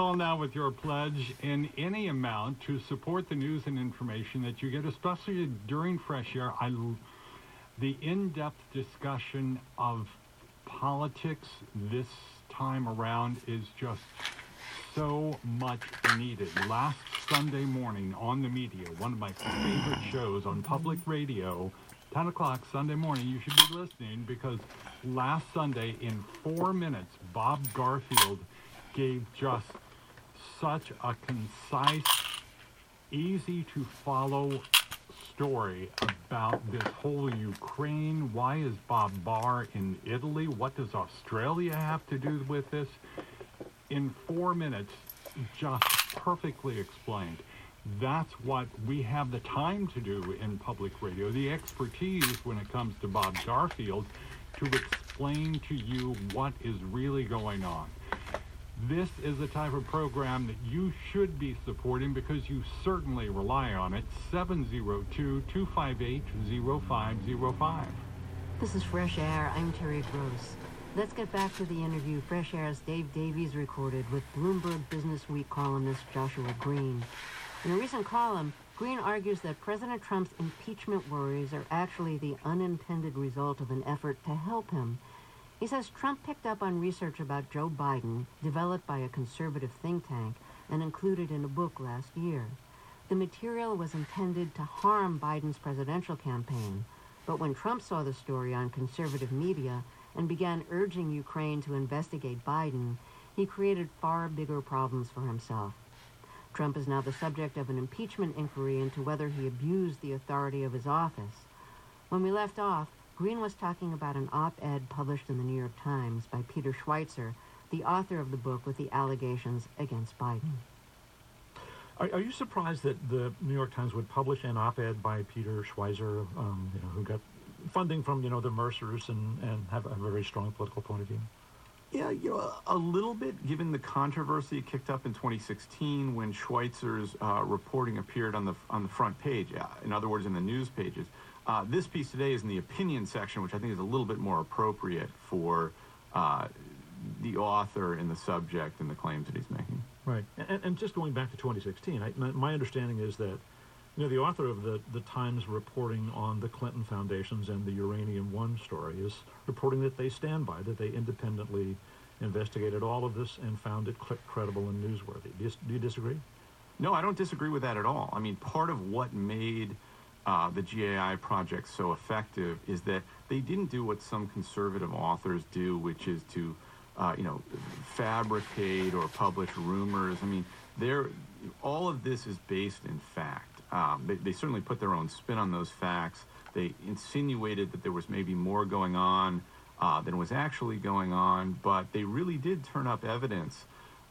call now with your pledge in any amount to support the news and information that you get, especially during Fresh Air. I, the in-depth discussion of politics this time around is just so much needed. Last Sunday morning on the media, one of my favorite shows on public radio, 10 o'clock Sunday morning, you should be listening because last Sunday, in four minutes, Bob Garfield gave just such a concise, easy to follow story about this whole Ukraine. Why is Bob Barr in Italy? What does Australia have to do with this? In four minutes, just perfectly explained. That's what we have the time to do in public radio, the expertise when it comes to Bob Garfield to explain to you what is really going on. This is the type of program that you should be supporting because you certainly rely on it. 702-258-0505. This is Fresh Air. I'm Terry Gross. Let's get back to the interview Fresh Air's Dave Davies recorded with Bloomberg Business Week columnist Joshua Green. In a recent column, Green argues that President Trump's impeachment worries are actually the unintended result of an effort to help him. He says Trump picked up on research about Joe Biden developed by a conservative think tank and included in a book last year. The material was intended to harm Biden's presidential campaign, but when Trump saw the story on conservative media and began urging Ukraine to investigate Biden, he created far bigger problems for himself. Trump is now the subject of an impeachment inquiry into whether he abused the authority of his office. When we left off, Green was talking about an op-ed published in the New York Times by Peter Schweizer, the author of the book with the allegations against Biden. Are, are you surprised that the New York Times would publish an op-ed by Peter Schweizer, um, you know, who got funding from you know the Mercers and, and have a very strong political point of view? Yeah, you know, a little bit, given the controversy kicked up in 2016 when Schweizer's uh, reporting appeared on the on the front page. Uh, in other words, in the news pages. Uh, this piece today is in the opinion section, which I think is a little bit more appropriate for uh, the author and the subject and the claims that he's making. Right, and, and just going back to 2016, I, my, my understanding is that you know, the author of the, the Times reporting on the Clinton Foundations and the Uranium One story is reporting that they stand by, that they independently investigated all of this and found it credible and newsworthy. Do you, do you disagree? No, I don't disagree with that at all. I mean, part of what made uh, the GAI project so effective is that they didn't do what some conservative authors do, which is to, uh, you know, fabricate or publish rumors. I mean, they're, all of this is based in fact. Um, they, they, certainly put their own spin on those facts. They insinuated that there was maybe more going on uh, than was actually going on, but they really did turn up evidence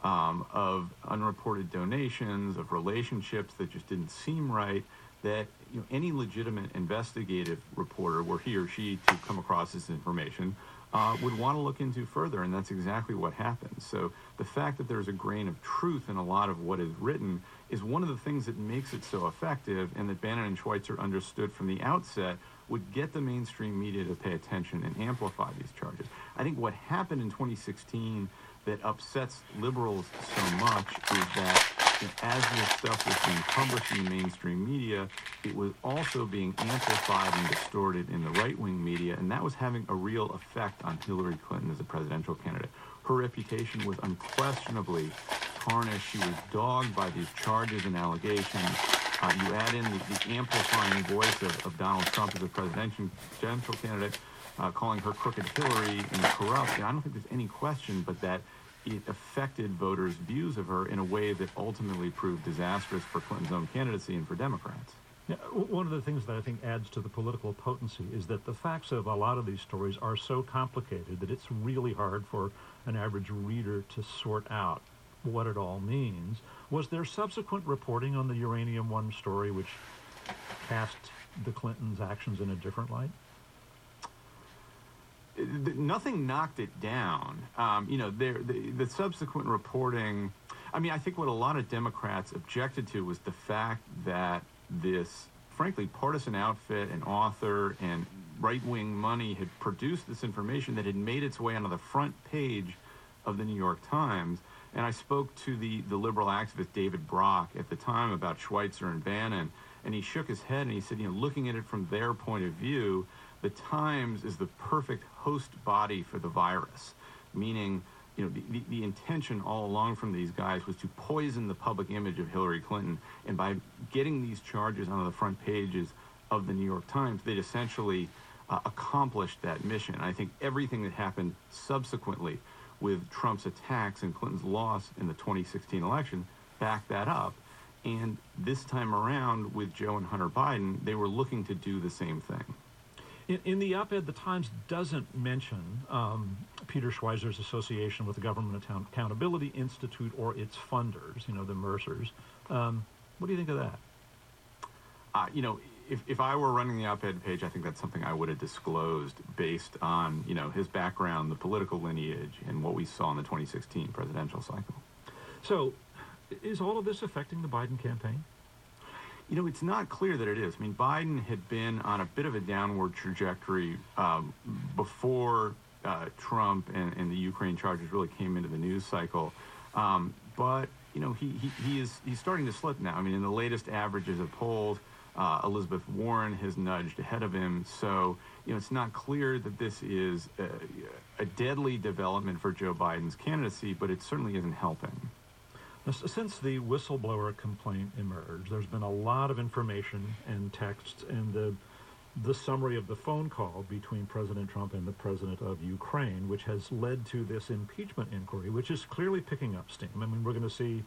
um, of unreported donations, of relationships that just didn't seem right. That you know, any legitimate investigative reporter, were he or she to come across this information, uh, would want to look into further, and that's exactly what happened. So the fact that there's a grain of truth in a lot of what is written is one of the things that makes it so effective, and that Bannon and Schweizer understood from the outset would get the mainstream media to pay attention and amplify these charges. I think what happened in 2016 that upsets liberals so much is that as this stuff was being published in the mainstream media, it was also being amplified and distorted in the right-wing media, and that was having a real effect on Hillary Clinton as a presidential candidate. Her reputation was unquestionably tarnished. She was dogged by these charges and allegations. Uh, you add in the, the amplifying voice of, of, Donald Trump as a presidential candidate, uh, calling her crooked Hillary and corrupt. And I don't think there's any question but that it affected voters' views of her in a way that ultimately proved disastrous for Clinton's own candidacy and for Democrats. Yeah, one of the things that I think adds to the political potency is that the facts of a lot of these stories are so complicated that it's really hard for an average reader to sort out what it all means. Was there subsequent reporting on the Uranium One story which cast the Clintons' actions in a different light? Nothing knocked it down. Um, you know, there, the, the subsequent reporting. I mean, I think what a lot of Democrats objected to was the fact that this, frankly, partisan outfit and author and right wing money had produced this information that had made its way onto the front page of the New York Times. And I spoke to the, the liberal activist David Brock at the time about Schweizer and Bannon, and he shook his head and he said, you know, looking at it from their point of view, the Times is the perfect host body for the virus, meaning, you know, the, the, the intention all along from these guys was to poison the public image of Hillary Clinton. And by getting these charges on the front pages of the New York Times, they'd essentially uh, accomplished that mission. I think everything that happened subsequently with Trump's attacks and Clinton's loss in the 2016 election backed that up. And this time around, with Joe and Hunter Biden, they were looking to do the same thing. In, in the op-ed, the Times doesn't mention um, Peter Schweizer's association with the Government Accountability Institute or its funders, you know, the Mercers. Um, what do you think of that? Uh, you know, if, if I were running the op-ed page, I think that's something I would have disclosed based on, you know, his background, the political lineage, and what we saw in the 2016 presidential cycle. So, is all of this affecting the Biden campaign? You know, it's not clear that it is. I mean, Biden had been on a bit of a downward trajectory um, before uh, Trump and, and, the Ukraine charges really came into the news cycle. Um, but, you know, he, he, he, is he's starting to slip now. I mean, in the latest averages of polls, uh, Elizabeth Warren has nudged ahead of him. So, you know, it's not clear that this is a, a deadly development for Joe Biden's candidacy, but it certainly isn't helping. Since the whistleblower complaint emerged, there's been a lot of information and texts and the, the summary of the phone call between President Trump and the president of Ukraine, which has led to this impeachment inquiry, which is clearly picking up steam. I mean, we're going to see,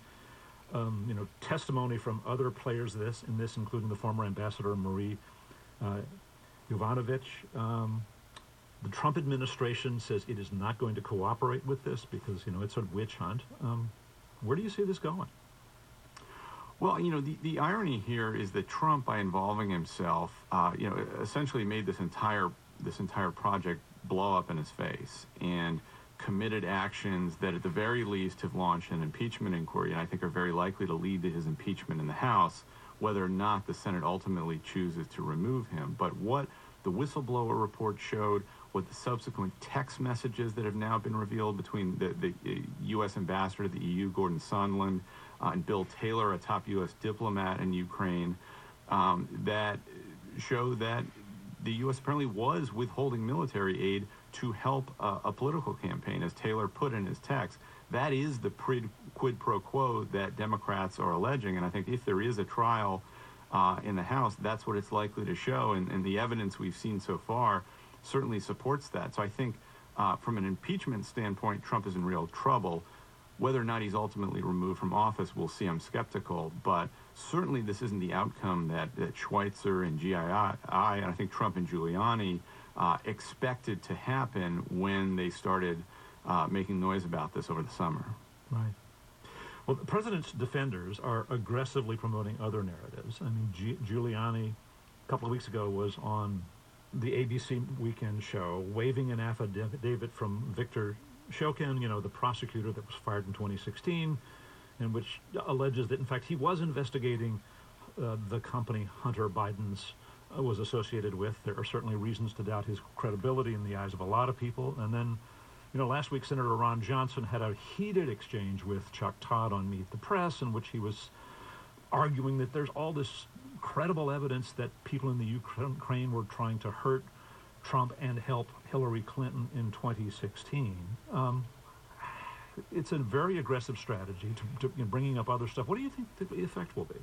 um, you know, testimony from other players. This in this, including the former ambassador Marie uh, Yovanovitch. Um, the Trump administration says it is not going to cooperate with this because you know it's a witch hunt. Um, where do you see this going? Well, you know, the, the irony here is that Trump, by involving himself, uh, you know, essentially made this entire this entire project blow up in his face and committed actions that, at the very least, have launched an impeachment inquiry, and I think are very likely to lead to his impeachment in the House, whether or not the Senate ultimately chooses to remove him. But what the whistleblower report showed, what the subsequent text messages that have now been revealed between the, the U.S. ambassador to the EU, Gordon Sondland, uh, and Bill Taylor, a top U.S. diplomat in Ukraine, um, that show that the U.S. apparently was withholding military aid to help uh, a political campaign, as Taylor put in his text. That is the quid pro quo that Democrats are alleging, and I think if there is a trial uh, in the House, that's what it's likely to show, and, and the evidence we've seen so far certainly supports that. So I think uh, from an impeachment standpoint, Trump is in real trouble. Whether or not he's ultimately removed from office, we'll see. I'm skeptical, but certainly this isn't the outcome that, that Schweizer and GAI, and I think Trump and Giuliani uh, expected to happen when they started uh, making noise about this over the summer. Right. Well, the president's defenders are aggressively promoting other narratives. I mean, G- Giuliani, a couple of weeks ago, was on the ABC Weekend Show, waving an affidavit from Victor Shokin, you know, the prosecutor that was fired in 2016, in which alleges that, in fact, he was investigating uh, the company Hunter Biden's uh, was associated with. There are certainly reasons to doubt his credibility in the eyes of a lot of people. And then, you know, last week Senator Ron Johnson had a heated exchange with Chuck Todd on Meet the Press, in which he was arguing that there's all this credible evidence that people in the Ukraine were trying to hurt Trump and help Hillary Clinton in 2016. Um, it's a very aggressive strategy to, to you know, bringing up other stuff. What do you think the effect will be?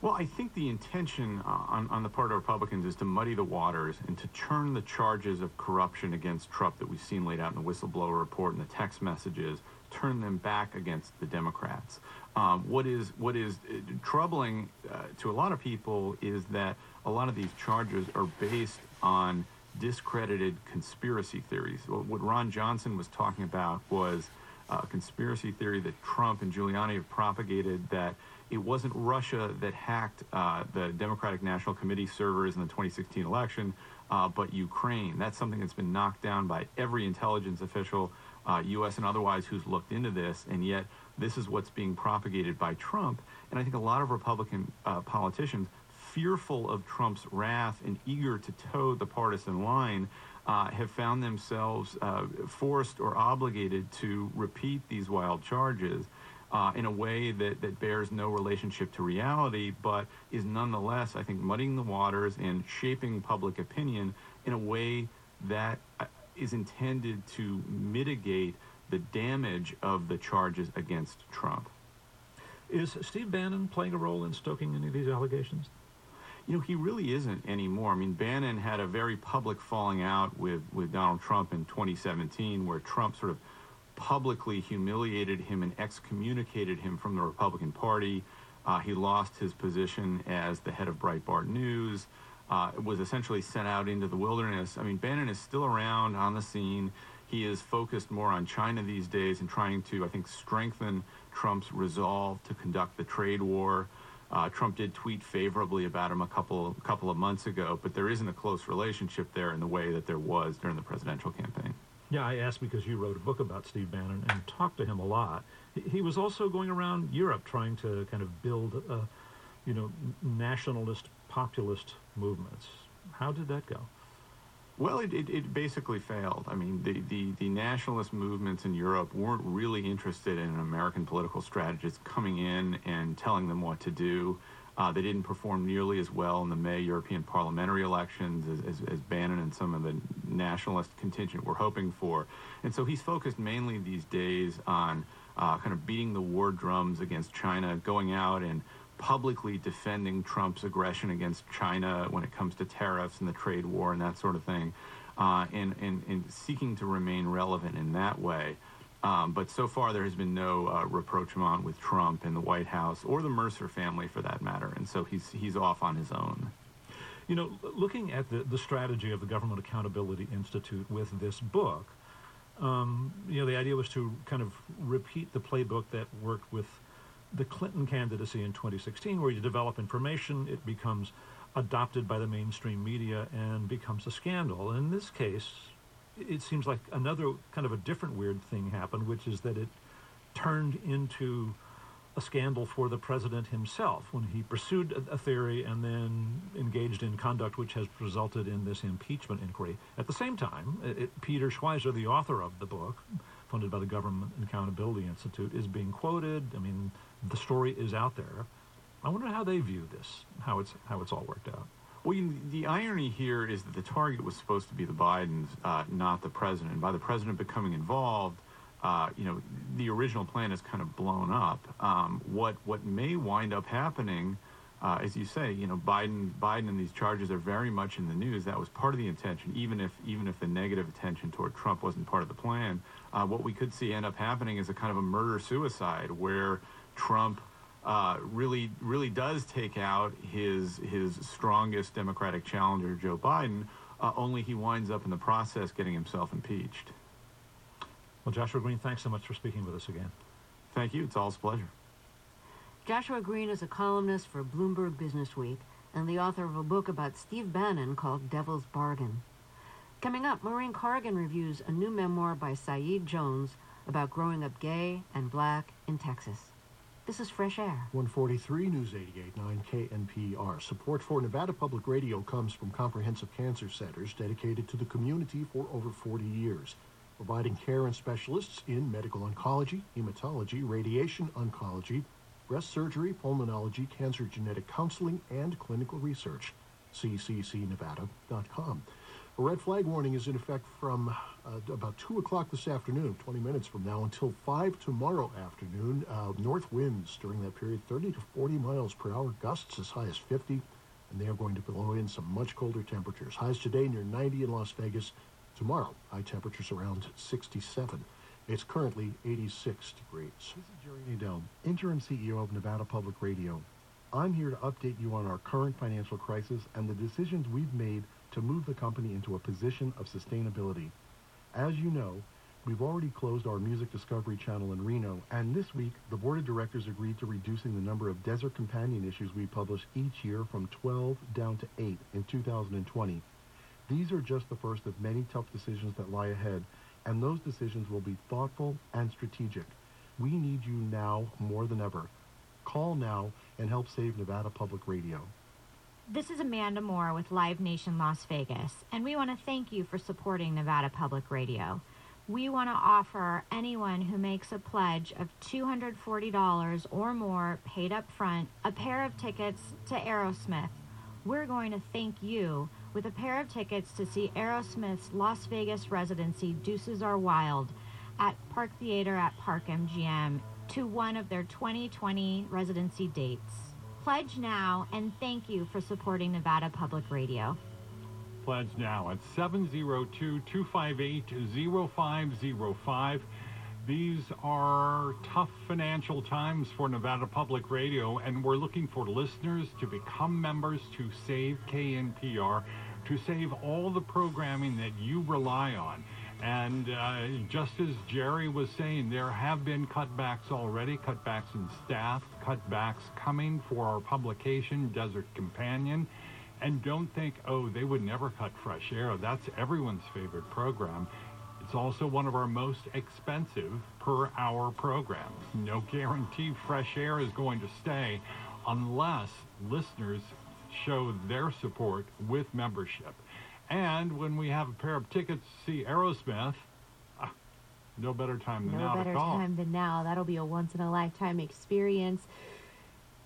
Well, I think the intention uh, on, on the part of Republicans is to muddy the waters and to turn the charges of corruption against Trump that we've seen laid out in the whistleblower report and the text messages, turn them back against the Democrats. Um, what is what is uh, troubling uh, to a lot of people is that a lot of these charges are based on discredited conspiracy theories. What Ron Johnson was talking about was a conspiracy theory that Trump and Giuliani have propagated that it wasn't Russia that hacked uh, the Democratic National Committee servers in the 2016 election, uh, but Ukraine. That's something that's been knocked down by every intelligence official, uh, U.S. and otherwise, who's looked into this, and yet this is what's being propagated by Trump. And I think a lot of Republican uh, politicians, fearful of Trump's wrath and eager to toe the partisan line, uh, have found themselves uh, forced or obligated to repeat these wild charges uh, in a way that, that bears no relationship to reality, but is nonetheless, I think, muddying the waters and shaping public opinion in a way that is intended to mitigate the damage of the charges against Trump. Is Steve Bannon playing a role in stoking any of these allegations? You know, he really isn't anymore. I mean, Bannon had a very public falling out with, with Donald Trump in 2017, where Trump sort of publicly humiliated him and excommunicated him from the Republican Party. Uh, he lost his position as the head of Breitbart News, uh, was essentially sent out into the wilderness. I mean, Bannon is still around on the scene. He is focused more on China these days and trying to, I think, strengthen Trump's resolve to conduct the trade war. Uh, Trump did tweet favorably about him a couple couple of months ago, but there isn't a close relationship there in the way that there was during the presidential campaign. Yeah, I asked because you wrote a book about Steve Bannon and talked to him a lot. He, was also going around Europe trying to kind of build, a, you know, nationalist, populist movements. How did that go? Well, it, it, it, basically failed. I mean, the, the, the nationalist movements in Europe weren't really interested in an American political strategist coming in and telling them what to do. Uh, they didn't perform nearly as well in the May European parliamentary elections as, as, as, Bannon and some of the nationalist contingent were hoping for. And so he's focused mainly these days on uh, kind of beating the war drums against China, going out and publicly defending Trump's aggression against China when it comes to tariffs and the trade war and that sort of thing, uh, and, and, and seeking to remain relevant in that way. Um, but so far, there has been no uh, rapprochement with Trump and the White House or the Mercer family, for that matter. And so he's he's off on his own. You know, looking at the, the strategy of the Government Accountability Institute with this book, um, you know, the idea was to kind of repeat the playbook that worked with the Clinton candidacy in 2016, where you develop information, it becomes adopted by the mainstream media and becomes a scandal. In this case, it seems like another kind of a different weird thing happened, which is that it turned into a scandal for the president himself when he pursued a, theory and then engaged in conduct which has resulted in this impeachment inquiry. At the same time, it, Peter Schweizer, the author of the book, funded by the Government Accountability Institute, is being quoted. I mean, the story is out there. I wonder how they view this, how it's how it's all worked out. Well, you the irony here is that the target was supposed to be the Bidens, uh, not the president. By the president becoming involved, uh, you know, the original plan is kind of blown up. Um, what what may wind up happening, uh, as you say, you know, Biden Biden and these charges are very much in the news. That was part of the intention, even if even if the negative attention toward Trump wasn't part of the plan. Uh, what we could see end up happening is a kind of a murder suicide where Trump uh, really really does take out his his strongest Democratic challenger, Joe Biden. Uh, only he winds up in the process getting himself impeached. Well, Joshua Green, thanks so much for speaking with us again. Thank you. It's all a pleasure. Joshua Green is a columnist for Bloomberg Business Week and the author of a book about Steve Bannon called Devil's Bargain. Coming up, Maureen Corrigan reviews a new memoir by Saeed Jones about growing up gay and black in Texas. This is Fresh Air. 143 News 88.9 KNPR. Support for Nevada Public Radio comes from Comprehensive Cancer Centers dedicated to the community for over 40 years, providing care and specialists in medical oncology, hematology, radiation oncology, breast surgery, pulmonology, cancer genetic counseling, and clinical research. cccnevada.com. A red flag warning is in effect from uh, about 2 o'clock this afternoon, 20 minutes from now, until 5 tomorrow afternoon. Uh, north winds during that period, 30 to 40 miles per hour, gusts as high as 50, and they are going to blow in some much colder temperatures. Highs today near 90 in Las Vegas. Tomorrow, high temperatures around 67. It's currently 86 degrees. This is Jerry Nadal, interim CEO of Nevada Public Radio. I'm here to update you on our current financial crisis and the decisions we've made to move the company into a position of sustainability. As you know, we've already closed our music discovery channel in Reno, and this week the board of directors agreed to reducing the number of Desert Companion issues we publish each year from 12 down to 8 in 2020. These are just the first of many tough decisions that lie ahead, and those decisions will be thoughtful and strategic. We need you now more than ever. Call now and help save Nevada Public Radio. This is Amanda Moore with Live Nation Las Vegas, and we want to thank you for supporting Nevada Public Radio. We want to offer anyone who makes a pledge of $240 or more paid up front a pair of tickets to Aerosmith. We're going to thank you with a pair of tickets to see Aerosmith's Las Vegas residency Deuces Are Wild at Park Theater at Park MGM to one of their 2020 residency dates. Pledge now and thank you for supporting Nevada Public Radio. Pledge now at 702-258-0505. These are tough financial times for Nevada Public Radio, and we're looking for listeners to become members to save KNPR, to save all the programming that you rely on. And uh, just as Jerry was saying, there have been cutbacks already, cutbacks in staff, cutbacks coming for our publication, Desert Companion. And don't think, oh, they would never cut Fresh Air. That's everyone's favorite program. It's also one of our most expensive per hour programs. No guarantee Fresh Air is going to stay unless listeners show their support with membership. And when we have a pair of tickets to see Aerosmith, ah, no better time than no now better to call. time than now. That'll be a once in a lifetime experience.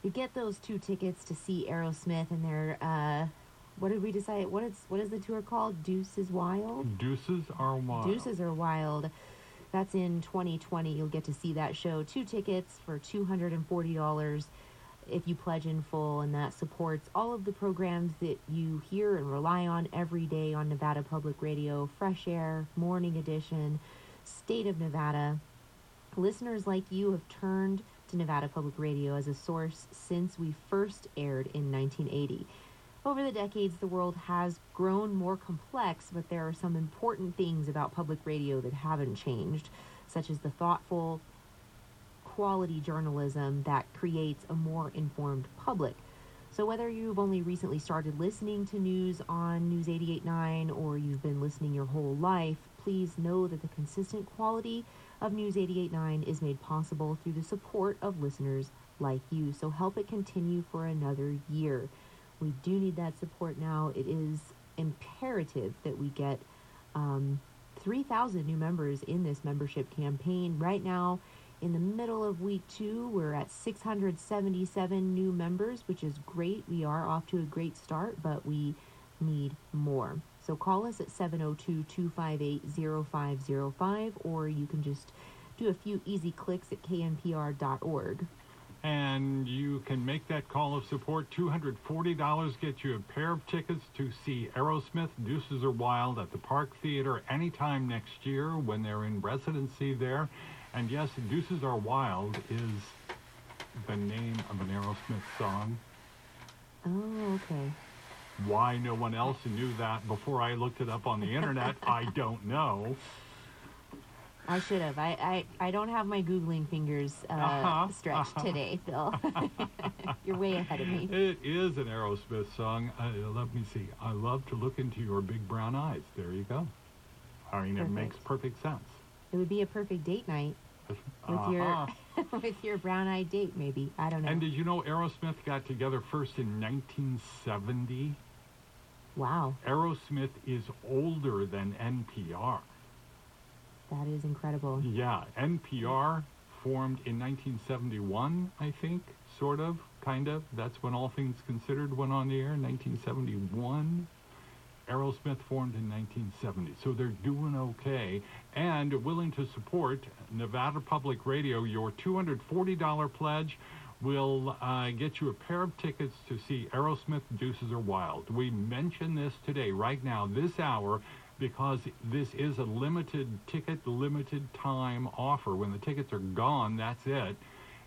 You get those two tickets to see Aerosmith and their uh what did we decide? What is what is the tour called? Deuce is Wild? Deuces are wild. Deuces are Wild. That's in 2020. You'll get to see that show. Two tickets for $240 if you pledge in full, and that supports all of the programs that you hear and rely on every day on Nevada Public Radio Fresh Air, Morning Edition, State of Nevada. Listeners like you have turned to Nevada Public Radio as a source since we first aired in 1980. Over the decades, the world has grown more complex, but there are some important things about public radio that haven't changed, such as the thoughtful, quality journalism that creates a more informed public. So, whether you've only recently started listening to news on News 88.9 or you've been listening your whole life, please know that the consistent quality of News 88.9 is made possible through the support of listeners like you. So, help it continue for another year. We do need that support now. It is imperative that we get um, 3,000 new members in this membership campaign. Right now, in the middle of week two, we're at 677 new members, which is great. We are off to a great start, but we need more. So call us at 702 258 0505, or you can just do a few easy clicks at knpr.org. And you can make that call of support. $240 gets you a pair of tickets to see Aerosmith, Deuces Are Wild at the Park Theater anytime next year when they're in residency there. And yes, Deuces Are Wild is the name of an Aerosmith song. Oh, okay. Why no one else knew that before I looked it up on the internet, I don't know. I should have. I, I, I don't have my Googling fingers uh, Uh-huh, stretched uh-huh. today, Phil. You're way ahead of me. It is an Aerosmith song. Uh, let me see. I love to look into your big brown eyes. There you go. I mean, it makes perfect sense. It would be a perfect date night with Uh-huh. your with your brown eyed date, maybe. I don't know. And did you know Aerosmith got together first in 1970? wow, Aerosmith is older than NPR. that is incredible. Yeah, NPR formed in 1971, I think, sort of, kind of. That's when All Things Considered went on the air, 1971. Aerosmith formed in 1970, so they're doing okay and willing to support Nevada Public Radio. Your $240 pledge will uh, get you a pair of tickets to see Aerosmith Deuces Are Wild. We mention this today, right now, this hour, because this is a limited ticket, limited time offer. When the tickets are gone, that's it.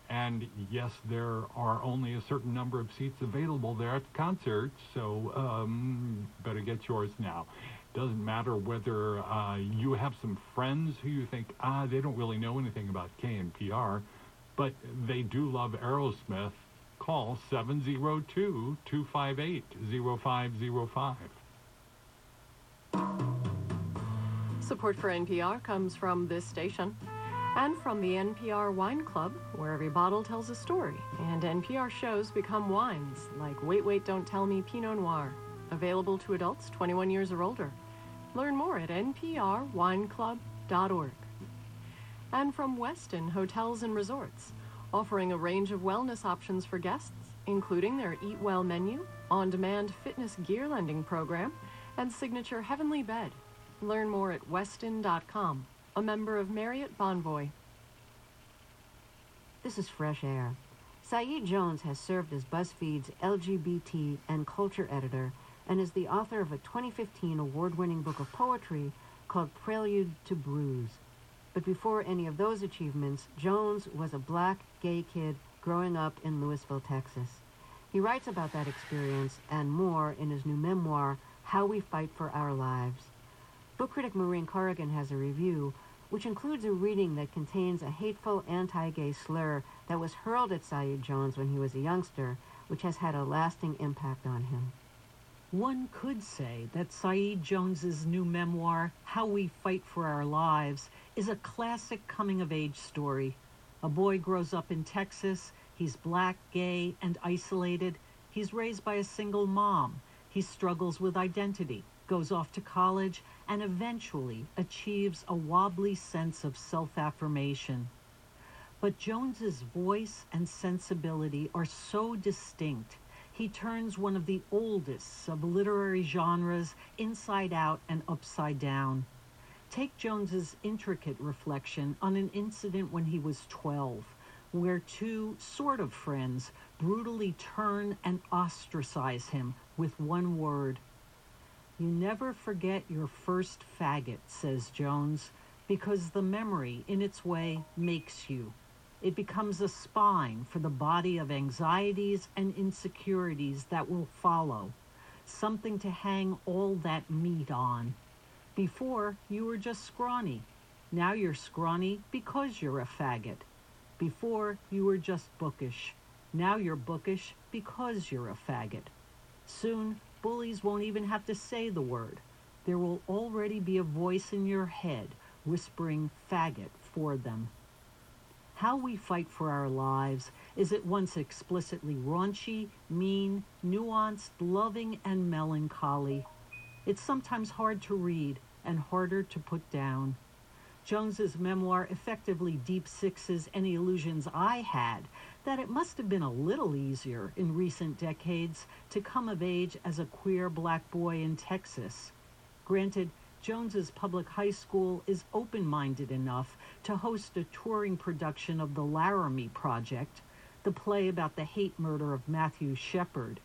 And yes, there are only a certain number of seats available there at the concert, so um, better get yours now. Doesn't matter whether uh, you have some friends who you think, ah, they don't really know anything about KNPR, but they do love Aerosmith. Call 702 258 0505. Support for NPR comes from this station And from the NPR Wine Club, where every bottle tells a story, and NPR shows become wines, like Wait, Wait, Don't Tell Me Pinot Noir, available to adults 21 years or older. Learn more at nprwineclub.org. And from Westin Hotels and Resorts, offering a range of wellness options for guests, including their Eat Well menu, on demand fitness gear lending program, and signature Heavenly Bed. Learn more at westin.com, a member of Marriott Bonvoy. This is Fresh Air. Saeed Jones has served as BuzzFeed's LGBT and culture editor and is the author of a 2015 award winning book of poetry called Prelude to Bruise. But before any of those achievements, Jones was a black gay kid growing up in Lewisville, Texas. He writes about that experience and more in his new memoir, How We Fight for Our Lives. Book critic Maureen Corrigan has a review, which includes a reading that contains a hateful anti-gay slur that was hurled at Saeed Jones when he was a youngster, which has had a lasting impact on him. One could say that Saeed Jones's new memoir, How We Fight for Our Lives, is a classic coming of age story. A boy grows up in Texas, he's black, gay, and isolated. He's raised by a single mom. He struggles with identity, goes off to college, and eventually achieves a wobbly sense of self-affirmation. But Jones's voice and sensibility are so distinct he turns one of the oldest of literary genres inside out and upside down. Take Jones's intricate reflection on an incident when he was 12, where two sort of friends brutally turn and ostracize him with one word. You never forget your first faggot, says Jones, because the memory, in its way, makes you. It becomes a spine for the body of anxieties and insecurities that will follow, something to hang all that meat on. Before, you were just scrawny. Now you're scrawny because you're a faggot. Before, you were just bookish. Now you're bookish because you're a faggot. Soon, bullies won't even have to say the word. There will already be a voice in your head whispering faggot for them. How we fight for our lives is at once explicitly raunchy, mean, nuanced, loving, and melancholy. It's sometimes hard to read and harder to put down. Jones's memoir effectively deep sixes any illusions I had that it must have been a little easier in recent decades to come of age as a queer black boy in Texas. Granted, Jones's public high school is open-minded enough to host a touring production of the Laramie Project, the play about the hate murder of Matthew Shepard.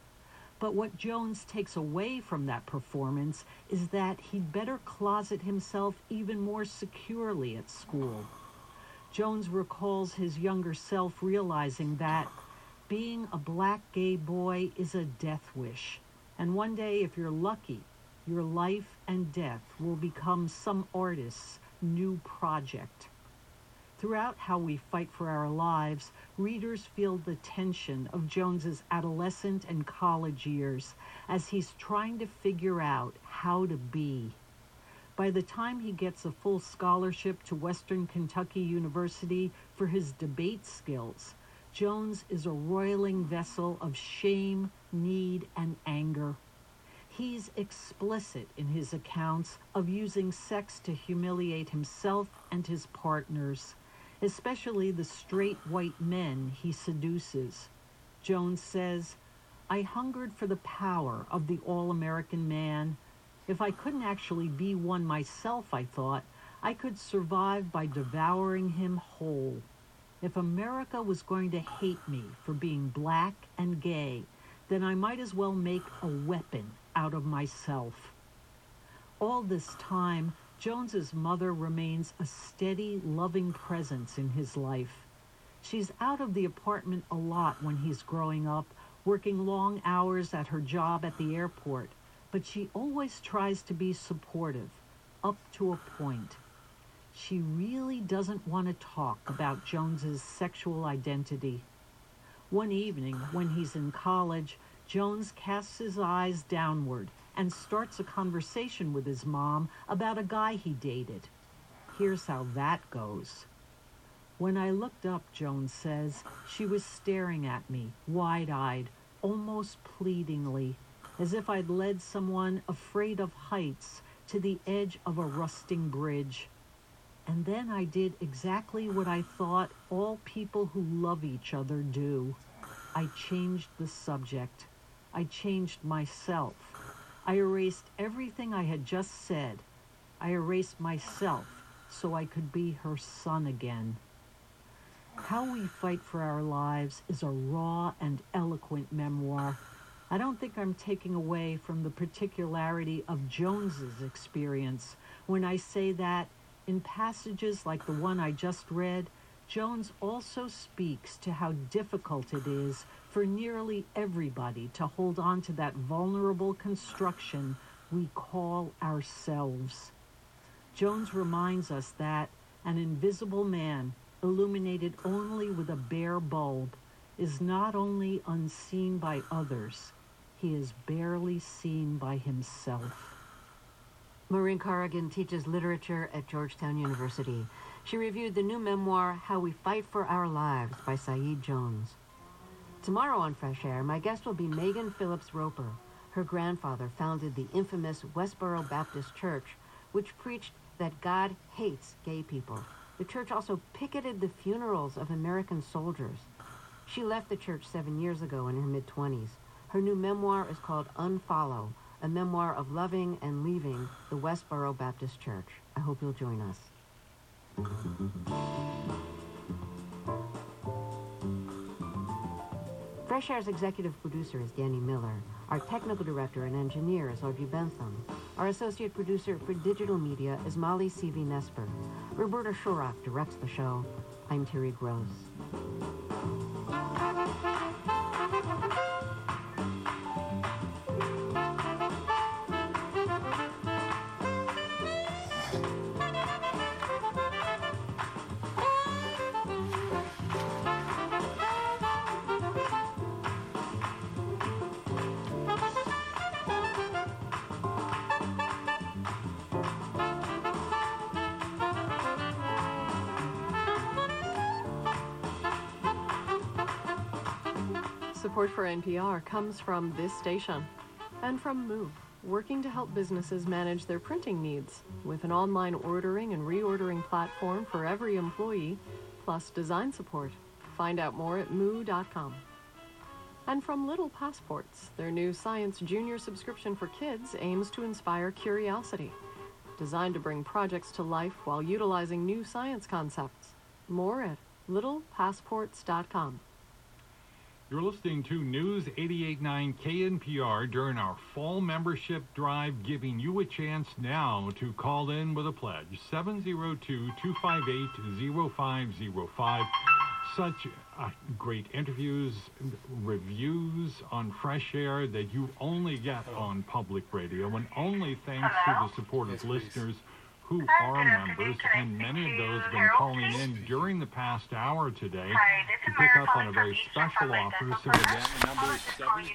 But what Jones takes away from that performance is that he'd better closet himself even more securely at school. Jones recalls his younger self realizing that being a black gay boy is a death wish. And one day, if you're lucky, your life and death will become some artist's new project. Throughout How We Fight for Our Lives, readers feel the tension of Jones's adolescent and college years as he's trying to figure out how to be. By the time he gets a full scholarship to Western Kentucky University for his debate skills, Jones is a roiling vessel of shame, need, and anger. He's explicit in his accounts of using sex to humiliate himself and his partners, especially the straight white men he seduces. Jones says, I hungered for the power of the all-American man. If I couldn't actually be one myself, I thought, I could survive by devouring him whole. If America was going to hate me for being black and gay, then I might as well make a weapon out of myself. All this time, Jones's mother remains a steady, loving presence in his life. She's out of the apartment a lot when he's growing up, working long hours at her job at the airport, but she always tries to be supportive, up to a point. She really doesn't want to talk about Jones's sexual identity. One evening, when he's in college, Jones casts his eyes downward and starts a conversation with his mom about a guy he dated. Here's how that goes. When I looked up, Jones says, she was staring at me, wide eyed, almost pleadingly, as if I'd led someone afraid of heights to the edge of a rusting bridge. And then I did exactly what I thought all people who love each other do. I changed the subject. I changed myself. I erased everything I had just said. I erased myself so I could be her son again. How We Fight for Our Lives is a raw and eloquent memoir. I don't think I'm taking away from the particularity of Jones's experience when I say that in passages like the one I just read, Jones also speaks to how difficult it is for nearly everybody to hold on to that vulnerable construction we call ourselves. Jones reminds us that an invisible man, illuminated only with a bare bulb, is not only unseen by others, he is barely seen by himself. Maureen Corrigan teaches literature at Georgetown University. She reviewed the new memoir, How We Fight for Our Lives by Saeed Jones. Tomorrow on Fresh Air, my guest will be Megan Phelps-Roper. Her grandfather founded the infamous Westboro Baptist Church, which preached that God hates gay people. The church also picketed the funerals of American soldiers. She left the church seven years ago in her mid 20s. Her new memoir is called Unfollow, a memoir of loving and leaving the Westboro Baptist Church. I hope you'll join us. Fresh Air's executive producer is Danny Miller. Our technical director and engineer is Audrey Bentham. Our associate producer for digital media is Molly Seavy-Nesper. Roberta Shorrock directs the show. I'm Terry Gross. Support for NPR comes from this station and from Moo, working to help businesses manage their printing needs with an online ordering and reordering platform for every employee, plus design support. Find out more at moo.com. And from Little Passports, their new Science Junior subscription for kids aims to inspire curiosity, designed to bring projects to life while utilizing new science concepts. More at littlepassports.com. You're listening to News 889 KNPR during our fall membership drive, giving you a chance now to call in with a pledge. 702 258 0505. Such uh, great interviews, reviews on Fresh Air that you only get on public radio, and only thanks to the support of listeners who are members, and many of those have been calling in during the past hour today to pick up on a very special offer. So again, the number is 70.